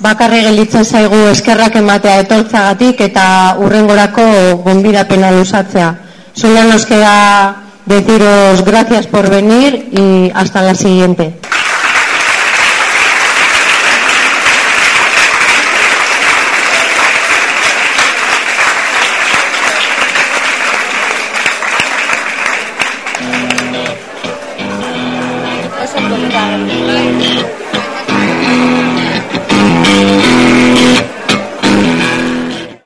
bakarri gelditzen zaigu eskerrak ematea etortzagatik eta urrengorako gonbidapena luzatzea. Solo nos queda deciros gracias por venir y hasta la siguiente. Eso